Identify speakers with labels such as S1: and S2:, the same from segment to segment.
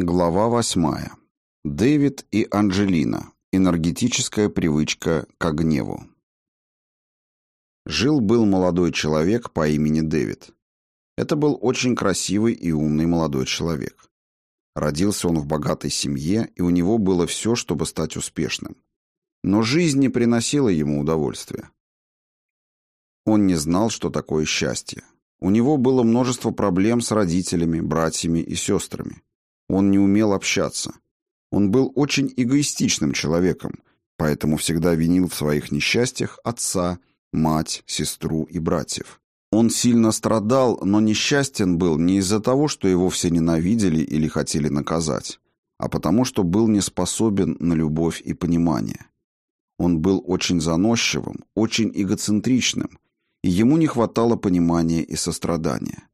S1: Глава восьмая. Дэвид и Анджелина. Энергетическая привычка к гневу. Жил-был молодой человек по имени Дэвид. Это был очень красивый и умный молодой человек. Родился он в богатой семье, и у него было все, чтобы стать успешным. Но жизнь не приносила ему удовольствия. Он не знал, что такое счастье. У него было множество проблем с родителями, братьями и сестрами. Он не умел общаться. Он был очень эгоистичным человеком, поэтому всегда винил в своих несчастьях отца, мать, сестру и братьев. Он сильно страдал, но несчастен был не из-за того, что его все ненавидели или хотели наказать, а потому что был не способен на любовь и понимание. Он был очень заносчивым, очень эгоцентричным, и ему не хватало понимания и сострадания.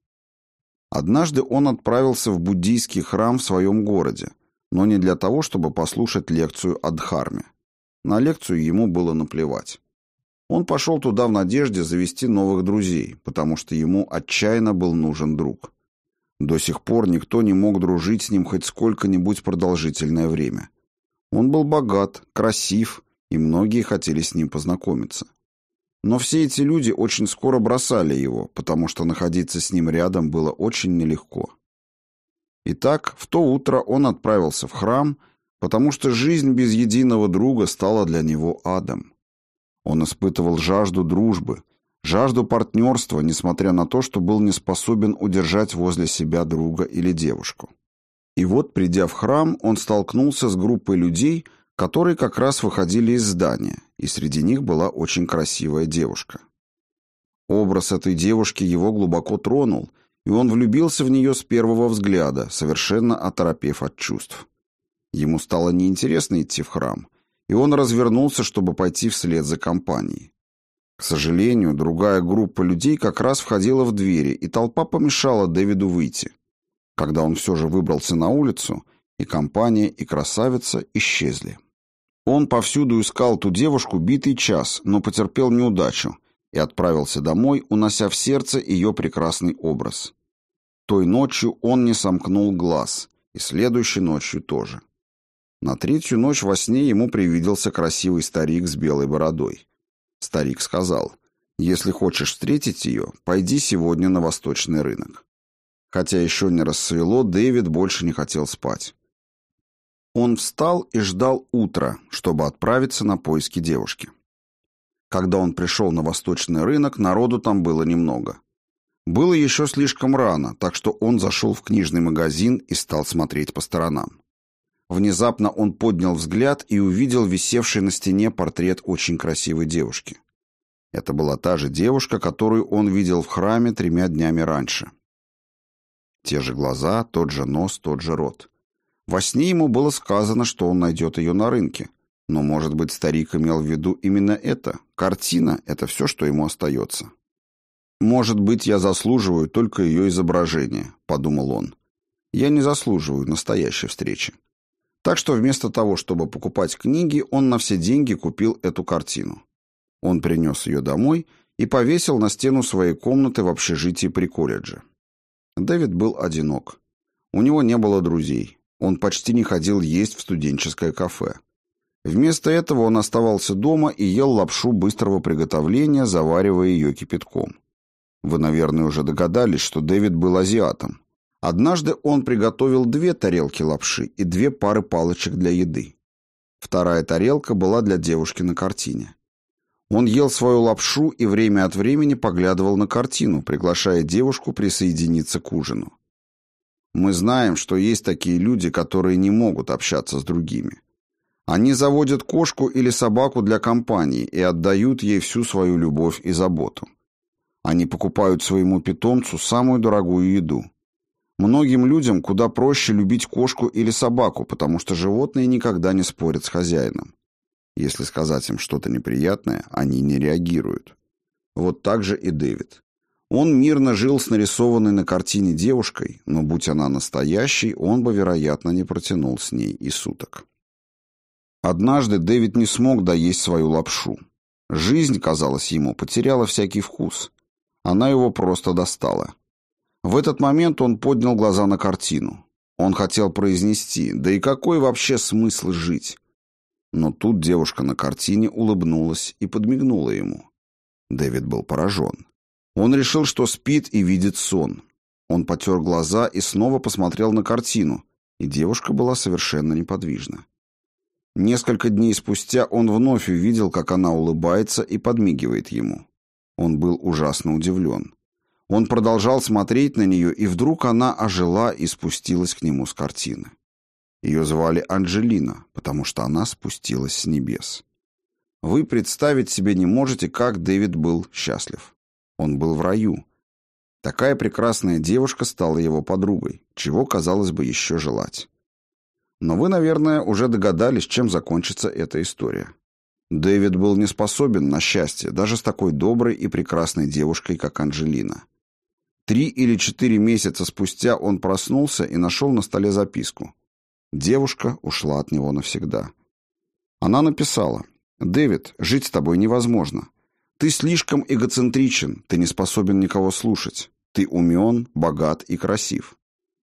S1: Однажды он отправился в буддийский храм в своем городе, но не для того, чтобы послушать лекцию о Дхарме. На лекцию ему было наплевать. Он пошел туда в надежде завести новых друзей, потому что ему отчаянно был нужен друг. До сих пор никто не мог дружить с ним хоть сколько-нибудь продолжительное время. Он был богат, красив, и многие хотели с ним познакомиться. Но все эти люди очень скоро бросали его, потому что находиться с ним рядом было очень нелегко. Итак, в то утро он отправился в храм, потому что жизнь без единого друга стала для него адом. Он испытывал жажду дружбы, жажду партнерства, несмотря на то, что был не способен удержать возле себя друга или девушку. И вот, придя в храм, он столкнулся с группой людей, которые как раз выходили из здания, и среди них была очень красивая девушка. Образ этой девушки его глубоко тронул, и он влюбился в нее с первого взгляда, совершенно оторопев от чувств. Ему стало неинтересно идти в храм, и он развернулся, чтобы пойти вслед за компанией. К сожалению, другая группа людей как раз входила в двери, и толпа помешала Дэвиду выйти. Когда он все же выбрался на улицу, и компания, и красавица исчезли. Он повсюду искал ту девушку битый час, но потерпел неудачу и отправился домой, унося в сердце ее прекрасный образ. Той ночью он не сомкнул глаз, и следующей ночью тоже. На третью ночь во сне ему привиделся красивый старик с белой бородой. Старик сказал, «Если хочешь встретить ее, пойди сегодня на восточный рынок». Хотя еще не рассвело, Дэвид больше не хотел спать. Он встал и ждал утра, чтобы отправиться на поиски девушки. Когда он пришел на восточный рынок, народу там было немного. Было еще слишком рано, так что он зашел в книжный магазин и стал смотреть по сторонам. Внезапно он поднял взгляд и увидел висевший на стене портрет очень красивой девушки. Это была та же девушка, которую он видел в храме тремя днями раньше. Те же глаза, тот же нос, тот же рот. Во сне ему было сказано, что он найдет ее на рынке. Но, может быть, старик имел в виду именно это. Картина — это все, что ему остается. «Может быть, я заслуживаю только ее изображение», — подумал он. «Я не заслуживаю настоящей встречи». Так что вместо того, чтобы покупать книги, он на все деньги купил эту картину. Он принес ее домой и повесил на стену своей комнаты в общежитии при колледже. Дэвид был одинок. У него не было друзей. Он почти не ходил есть в студенческое кафе. Вместо этого он оставался дома и ел лапшу быстрого приготовления, заваривая ее кипятком. Вы, наверное, уже догадались, что Дэвид был азиатом. Однажды он приготовил две тарелки лапши и две пары палочек для еды. Вторая тарелка была для девушки на картине. Он ел свою лапшу и время от времени поглядывал на картину, приглашая девушку присоединиться к ужину. Мы знаем, что есть такие люди, которые не могут общаться с другими. Они заводят кошку или собаку для компании и отдают ей всю свою любовь и заботу. Они покупают своему питомцу самую дорогую еду. Многим людям куда проще любить кошку или собаку, потому что животные никогда не спорят с хозяином. Если сказать им что-то неприятное, они не реагируют. Вот так же и Дэвид. Он мирно жил с нарисованной на картине девушкой, но будь она настоящей, он бы, вероятно, не протянул с ней и суток. Однажды Дэвид не смог доесть свою лапшу. Жизнь, казалось ему, потеряла всякий вкус. Она его просто достала. В этот момент он поднял глаза на картину. Он хотел произнести «Да и какой вообще смысл жить?» Но тут девушка на картине улыбнулась и подмигнула ему. Дэвид был поражен. Он решил, что спит и видит сон. Он потер глаза и снова посмотрел на картину, и девушка была совершенно неподвижна. Несколько дней спустя он вновь увидел, как она улыбается и подмигивает ему. Он был ужасно удивлен. Он продолжал смотреть на нее, и вдруг она ожила и спустилась к нему с картины. Ее звали Анджелина, потому что она спустилась с небес. Вы представить себе не можете, как Дэвид был счастлив. Он был в раю. Такая прекрасная девушка стала его подругой, чего, казалось бы, еще желать. Но вы, наверное, уже догадались, чем закончится эта история. Дэвид был не способен на счастье даже с такой доброй и прекрасной девушкой, как Анджелина. Три или четыре месяца спустя он проснулся и нашел на столе записку. Девушка ушла от него навсегда. Она написала, «Дэвид, жить с тобой невозможно. Ты слишком эгоцентричен, ты не способен никого слушать. Ты умен, богат и красив.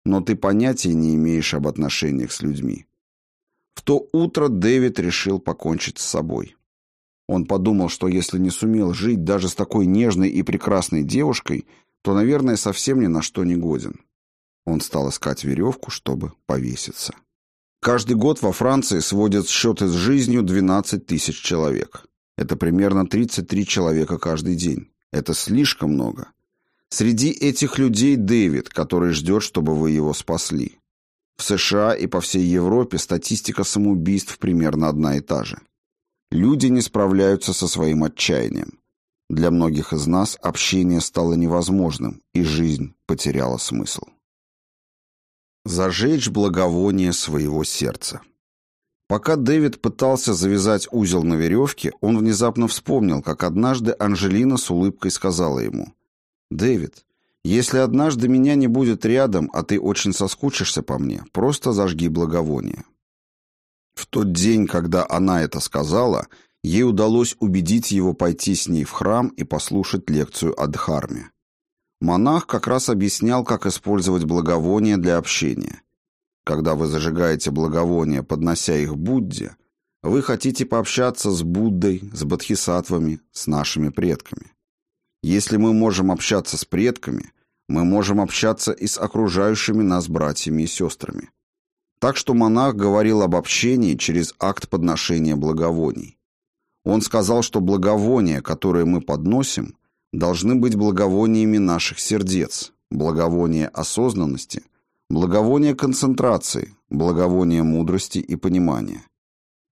S1: Но ты понятия не имеешь об отношениях с людьми». В то утро Дэвид решил покончить с собой. Он подумал, что если не сумел жить даже с такой нежной и прекрасной девушкой – то, наверное, совсем ни на что не годен. Он стал искать веревку, чтобы повеситься. Каждый год во Франции сводят счеты с жизнью 12 тысяч человек. Это примерно 33 человека каждый день. Это слишком много. Среди этих людей Дэвид, который ждет, чтобы вы его спасли. В США и по всей Европе статистика самоубийств примерно одна и та же. Люди не справляются со своим отчаянием. Для многих из нас общение стало невозможным, и жизнь потеряла смысл. Зажечь благовоние своего сердца. Пока Дэвид пытался завязать узел на веревке, он внезапно вспомнил, как однажды Анжелина с улыбкой сказала ему, «Дэвид, если однажды меня не будет рядом, а ты очень соскучишься по мне, просто зажги благовоние». В тот день, когда она это сказала, ей удалось убедить его пойти с ней в храм и послушать лекцию о Дхарме. Монах как раз объяснял, как использовать благовония для общения. Когда вы зажигаете благовония, поднося их Будде, вы хотите пообщаться с Буддой, с бодхисаттвами, с нашими предками. Если мы можем общаться с предками, мы можем общаться и с окружающими нас братьями и сестрами. Так что монах говорил об общении через акт подношения благовоний. Он сказал, что благовония, которые мы подносим, должны быть благовониями наших сердец, благовония осознанности, благовония концентрации, благовония мудрости и понимания.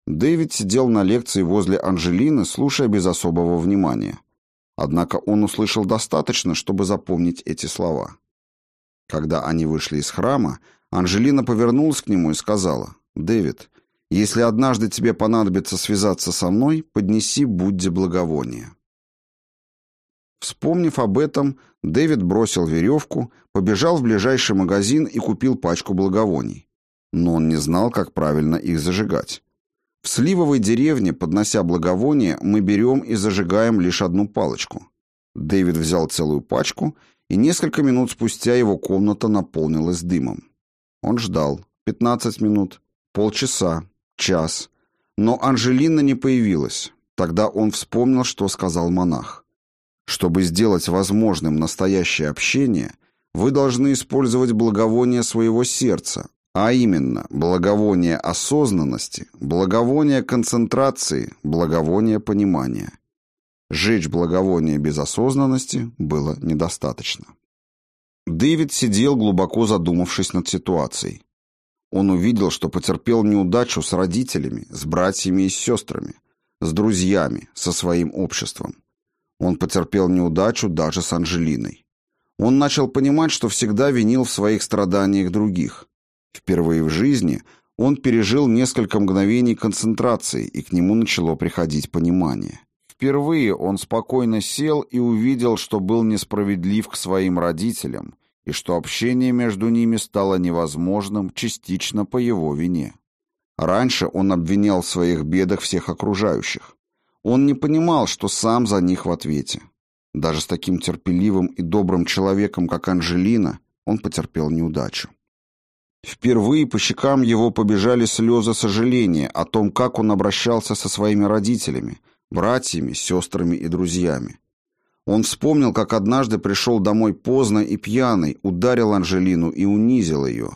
S1: Дэвид сидел на лекции возле Анжелины, слушая без особого внимания. Однако он услышал достаточно, чтобы запомнить эти слова. Когда они вышли из храма, Анжелина повернулась к нему и сказала, «Дэвид, если однажды тебе понадобится связаться со мной, поднеси Будде благовоние». Вспомнив об этом, Дэвид бросил веревку, побежал в ближайший магазин и купил пачку благовоний. Но он не знал, как правильно их зажигать. В сливовой деревне, поднося благовоние, мы берем и зажигаем лишь одну палочку. Дэвид взял целую пачку, и несколько минут спустя его комната наполнилась дымом. Он ждал. Пятнадцать минут, полчаса, час. Но Анжелина не появилась. Тогда он вспомнил, что сказал монах. Чтобы сделать возможным настоящее общение, вы должны использовать благовоние своего сердца, а именно благовоние осознанности, благовоние концентрации, благовоние понимания. Жечь благовоние без осознанности было недостаточно. Дэвид сидел, глубоко задумавшись над ситуацией. Он увидел, что потерпел неудачу с родителями, с братьями и сестрами, с друзьями, со своим обществом. Он потерпел неудачу даже с Анжелиной. Он начал понимать, что всегда винил в своих страданиях других. Впервые в жизни он пережил несколько мгновений концентрации, и к нему начало приходить понимание. Впервые он спокойно сел и увидел, что был несправедлив к своим родителям, и что общение между ними стало невозможным частично по его вине. Раньше он обвинял в своих бедах всех окружающих. Он не понимал, что сам за них в ответе. Даже с таким терпеливым и добрым человеком, как Анжелина, он потерпел неудачу. Впервые по щекам его побежали слезы сожаления о том, как он обращался со своими родителями, братьями, сестрами и друзьями. Он вспомнил, как однажды пришел домой поздно и пьяный, ударил Анжелину и унизил ее.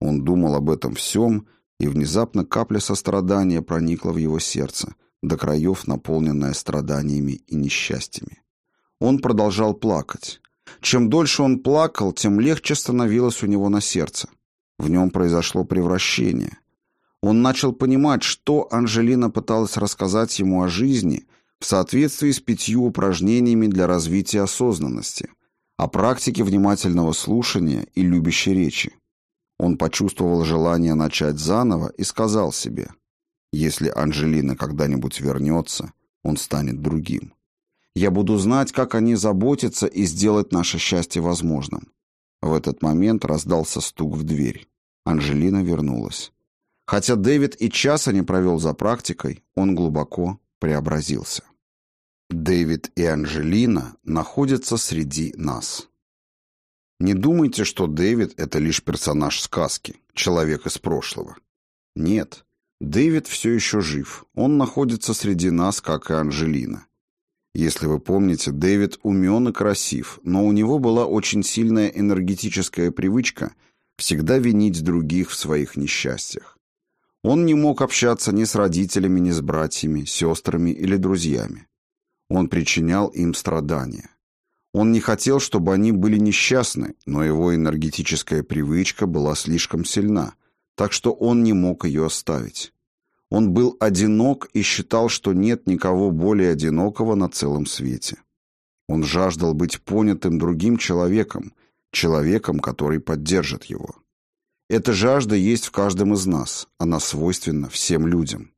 S1: Он думал об этом всем, и внезапно капля сострадания проникла в его сердце, до краев наполненная страданиями и несчастьями. Он продолжал плакать. Чем дольше он плакал, тем легче становилось у него на сердце. В нем произошло превращение. Он начал понимать, что Анжелина пыталась рассказать ему о жизни в соответствии с пятью упражнениями для развития осознанности, о практике внимательного слушания и любящей речи. Он почувствовал желание начать заново и сказал себе, «Если Анжелина когда-нибудь вернется, он станет другим. Я буду знать, как они заботятся и сделать наше счастье возможным. В этот момент раздался стук в дверь. Анжелина вернулась. Хотя Дэвид и часа не провел за практикой, он глубоко преобразился. Дэвид и Анжелина находятся среди нас. Не думайте, что Дэвид — это лишь персонаж сказки, человек из прошлого. Нет, Дэвид все еще жив, он находится среди нас, как и Анжелина. Если вы помните, Дэвид умен и красив, но у него была очень сильная энергетическая привычка всегда винить других в своих несчастьях. Он не мог общаться ни с родителями, ни с братьями, сестрами или друзьями. Он причинял им страдания. Он не хотел, чтобы они были несчастны, но его энергетическая привычка была слишком сильна, так что он не мог ее оставить. Он был одинок и считал, что нет никого более одинокого на целом свете. Он жаждал быть понятым другим человеком, человеком, который поддержит его. Эта жажда есть в каждом из нас, она свойственна всем людям.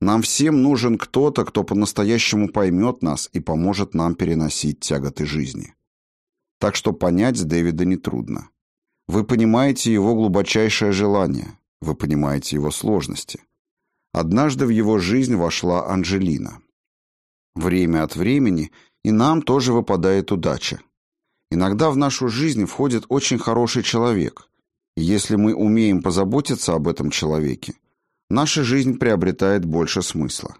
S1: Нам всем нужен кто-то, кто по-настоящему поймет нас и поможет нам переносить тяготы жизни. Так что понять Дэвида нетрудно. Вы понимаете его глубочайшее желание, вы понимаете его сложности – Однажды в его жизнь вошла Анжелина. Время от времени и нам тоже выпадает удача. Иногда в нашу жизнь входит очень хороший человек. И если мы умеем позаботиться об этом человеке, наша жизнь приобретает больше смысла.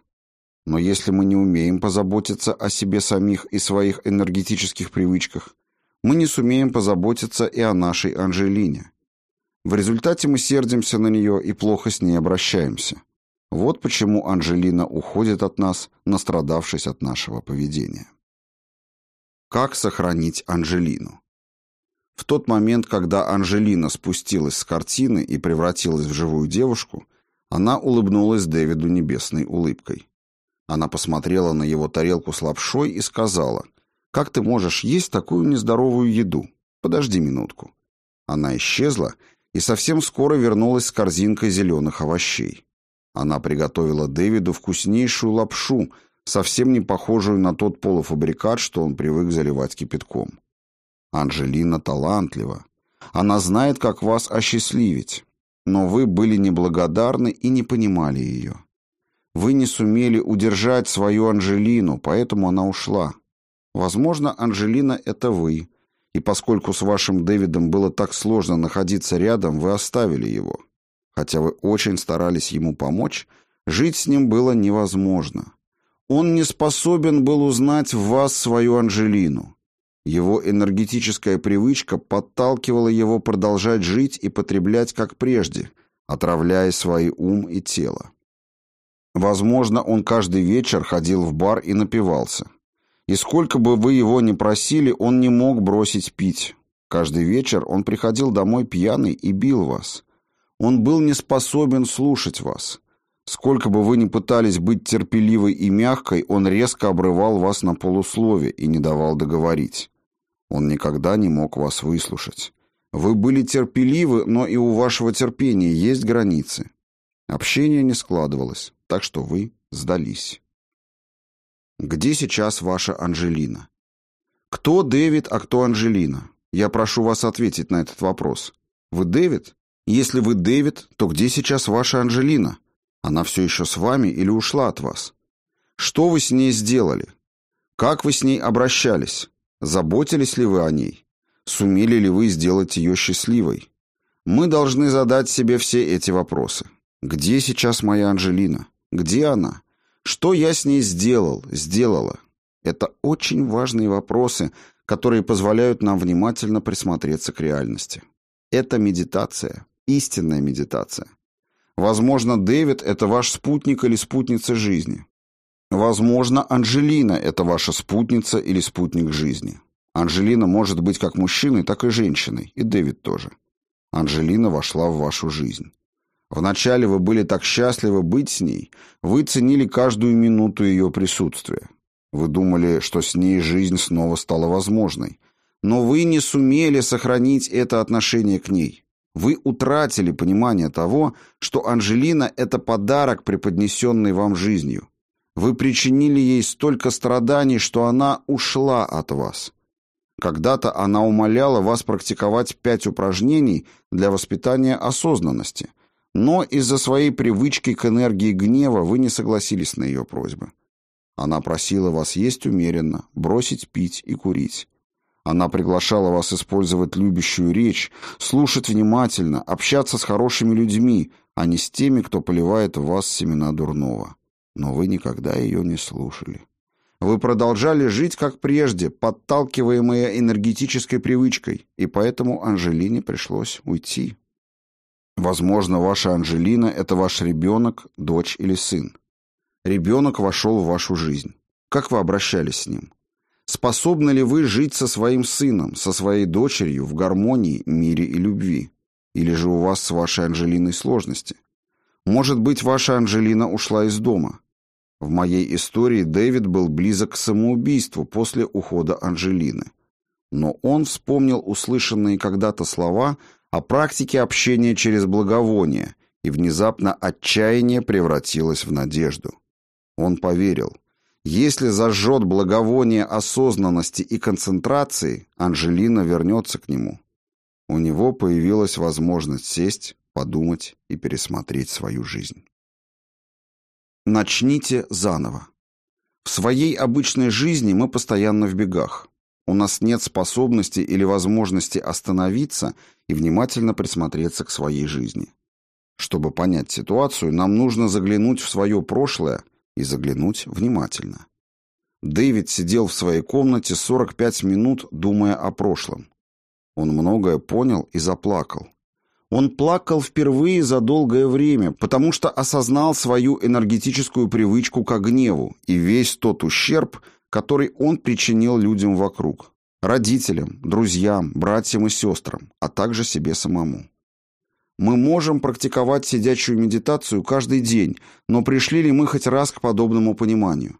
S1: Но если мы не умеем позаботиться о себе самих и своих энергетических привычках, мы не сумеем позаботиться и о нашей Анжелине. В результате мы сердимся на нее и плохо с ней обращаемся. Вот почему Анжелина уходит от нас, настрадавшись от нашего поведения. Как сохранить Анжелину? В тот момент, когда Анжелина спустилась с картины и превратилась в живую девушку, она улыбнулась Дэвиду небесной улыбкой. Она посмотрела на его тарелку с лапшой и сказала, «Как ты можешь есть такую нездоровую еду? Подожди минутку». Она исчезла и совсем скоро вернулась с корзинкой зеленых овощей. Она приготовила Дэвиду вкуснейшую лапшу, совсем не похожую на тот полуфабрикат, что он привык заливать кипятком. Анжелина талантлива. Она знает, как вас осчастливить. Но вы были неблагодарны и не понимали ее. Вы не сумели удержать свою Анжелину, поэтому она ушла. Возможно, Анжелина — это вы. И поскольку с вашим Дэвидом было так сложно находиться рядом, вы оставили его. Хотя вы очень старались ему помочь, жить с ним было невозможно. Он не способен был узнать в вас свою Анжелину. Его энергетическая привычка подталкивала его продолжать жить и потреблять как прежде, отравляя свои ум и тело. Возможно, он каждый вечер ходил в бар и напивался. И сколько бы вы его ни просили, он не мог бросить пить. Каждый вечер он приходил домой пьяный и бил вас. Он был не способен слушать вас. Сколько бы вы ни пытались быть терпеливой и мягкой, он резко обрывал вас на полуслове и не давал договорить. Он никогда не мог вас выслушать. Вы были терпеливы, но и у вашего терпения есть границы. Общение не складывалось, так что вы сдались. Где сейчас ваша Анжелина? Кто Дэвид, а кто Анжелина? Я прошу вас ответить на этот вопрос. Вы Дэвид? Если вы Дэвид, то где сейчас ваша Анжелина? Она все еще с вами или ушла от вас? Что вы с ней сделали? Как вы с ней обращались? Заботились ли вы о ней? Сумели ли вы сделать ее счастливой? Мы должны задать себе все эти вопросы. Где сейчас моя Анжелина? Где она? Что я с ней сделал, сделала? Это очень важные вопросы, которые позволяют нам внимательно присмотреться к реальности. Это медитация, истинная медитация. Возможно, Дэвид – это ваш спутник или спутница жизни. Возможно, Анжелина – это ваша спутница или спутник жизни. Анжелина может быть как мужчиной, так и женщиной, и Дэвид тоже. Анжелина вошла в вашу жизнь. Вначале вы были так счастливы быть с ней, вы ценили каждую минуту ее присутствия. Вы думали, что с ней жизнь снова стала возможной, но вы не сумели сохранить это отношение к ней. Вы утратили понимание того, что Анжелина – это подарок, преподнесенный вам жизнью. Вы причинили ей столько страданий, что она ушла от вас. Когда-то она умоляла вас практиковать пять упражнений для воспитания осознанности, но из-за своей привычки к энергии гнева вы не согласились на ее просьбы. Она просила вас есть умеренно, бросить пить и курить. Она приглашала вас использовать любящую речь, слушать внимательно, общаться с хорошими людьми, а не с теми, кто поливает в вас семена дурного. Но вы никогда ее не слушали. Вы продолжали жить как прежде, подталкиваемые энергетической привычкой, и поэтому Анжелине пришлось уйти. Возможно, ваша Анжелина – это ваш ребенок, дочь или сын. Ребенок вошел в вашу жизнь. Как вы обращались с ним? Способны ли вы жить со своим сыном, со своей дочерью в гармонии, мире и любви? Или же у вас с вашей Анжелиной сложности? Может быть, ваша Анжелина ушла из дома? В моей истории Дэвид был близок к самоубийству после ухода Анжелины. Но он вспомнил услышанные когда-то слова о практике общения через благовоние, и внезапно отчаяние превратилось в надежду. Он поверил. Если зажжет благовоние осознанности и концентрации, Анжелина вернется к нему. У него появилась возможность сесть, подумать и пересмотреть свою жизнь. Начните заново. В своей обычной жизни мы постоянно в бегах. У нас нет способности или возможности остановиться и внимательно присмотреться к своей жизни. Чтобы понять ситуацию, нам нужно заглянуть в свое прошлое и заглянуть внимательно. Дэвид сидел в своей комнате 45 минут, думая о прошлом. Он многое понял и заплакал. Он плакал впервые за долгое время, потому что осознал свою энергетическую привычку к гневу и весь тот ущерб, который он причинил людям вокруг. Родителям, друзьям, братьям и сестрам, а также себе самому. Мы можем практиковать сидячую медитацию каждый день, но пришли ли мы хоть раз к подобному пониманию?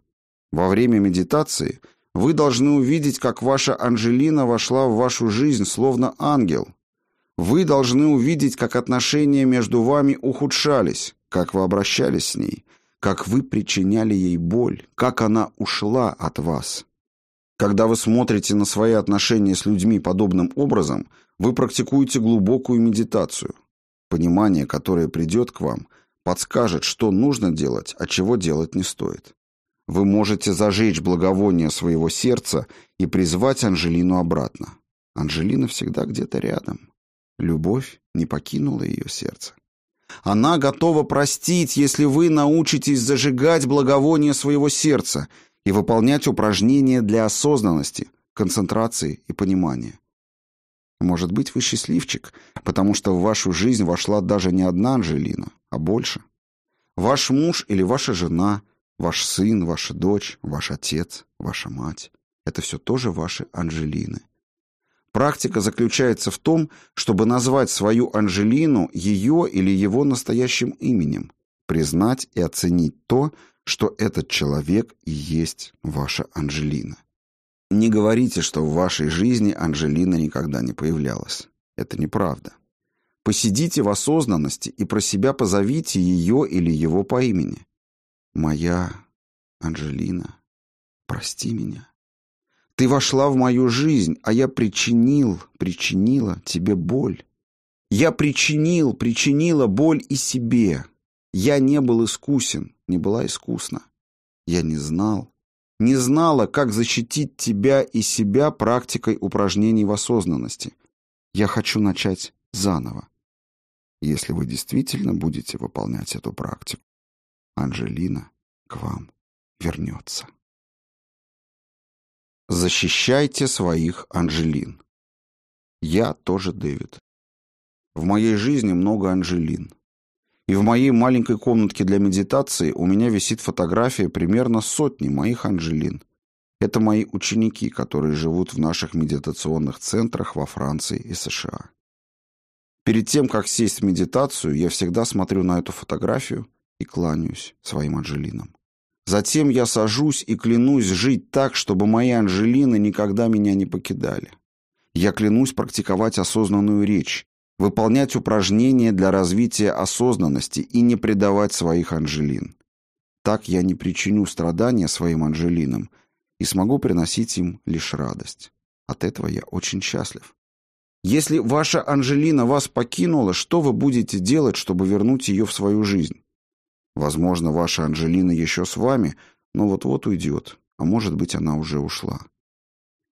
S1: Во время медитации вы должны увидеть, как ваша Анжелина вошла в вашу жизнь словно ангел, вы должны увидеть, как отношения между вами ухудшались, как вы обращались с ней, как вы причиняли ей боль, как она ушла от вас. Когда вы смотрите на свои отношения с людьми подобным образом, вы практикуете глубокую медитацию. Понимание, которое придет к вам, подскажет, что нужно делать, а чего делать не стоит. Вы можете зажечь благовоние своего сердца и призвать Анжелину обратно. Анжелина всегда где-то рядом. Любовь не покинула ее сердце. Она готова простить, если вы научитесь зажигать благовоние своего сердца и выполнять упражнения для осознанности, концентрации и понимания. Может быть, вы счастливчик, потому что в вашу жизнь вошла даже не одна Анжелина, а больше. Ваш муж или ваша жена, ваш сын, ваша дочь, ваш отец, ваша мать — это все тоже ваши Анжелины. Практика заключается в том, чтобы назвать свою Анжелину ее или его настоящим именем, признать и оценить то, что этот человек и есть ваша Анжелина. Не говорите, что в вашей жизни Анжелина никогда не появлялась. Это неправда. Посидите в осознанности и про себя позовите ее или его по имени. Моя Анжелина, прости меня. Ты вошла в мою жизнь, а я причинил, причинила тебе боль. Я причинил, причинила боль и себе. Я не был искусен, не была искусна. Я не знал, не знала, как защитить тебя и себя практикой упражнений в осознанности. Я хочу начать заново. если вы действительно будете выполнять эту практику. Анжелина к вам вернется. Защищайте своих Анжелин. Я тоже Дэвид. В моей жизни много Анжелин. И в моей маленькой комнатке для медитации у меня висит фотография примерно сотни моих Анжелин. Это мои ученики, которые живут в наших медитационных центрах во Франции и США. Перед тем, как сесть в медитацию, я всегда смотрю на эту фотографию и кланяюсь своим Анжелинам. Затем я сажусь и клянусь жить так, чтобы мои Анжелины никогда меня не покидали. Я клянусь практиковать осознанную речь, выполнять упражнения для развития осознанности и не предавать своих Анжелин. Так я не причиню страдания своим Анжелинам и смогу приносить им лишь радость. От этого я очень счастлив. Если ваша Анжелина вас покинула, что вы будете делать, чтобы вернуть ее в свою жизнь? Возможно, ваша Анжелина еще с вами, но вот-вот уйдет, а может быть, она уже ушла.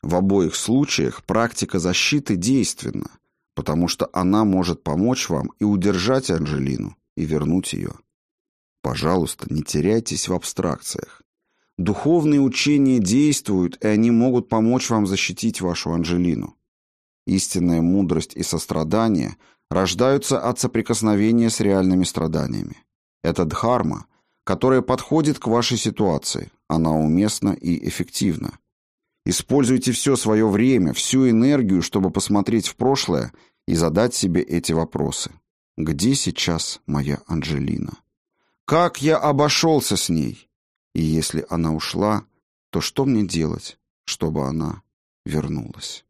S1: В обоих случаях практика защиты действенна, потому что она может помочь вам и удержать Анжелину, и вернуть ее. Пожалуйста, не теряйтесь в абстракциях. Духовные учения действуют, и они могут помочь вам защитить вашу Анжелину. Истинная мудрость и сострадание рождаются от соприкосновения с реальными страданиями. Это дхарма, которая подходит к вашей ситуации. Она уместна и эффективна. Используйте все свое время, всю энергию, чтобы посмотреть в прошлое и задать себе эти вопросы. Где сейчас моя Анжелина? Как я обошелся с ней? И если она ушла, то что мне делать, чтобы она вернулась?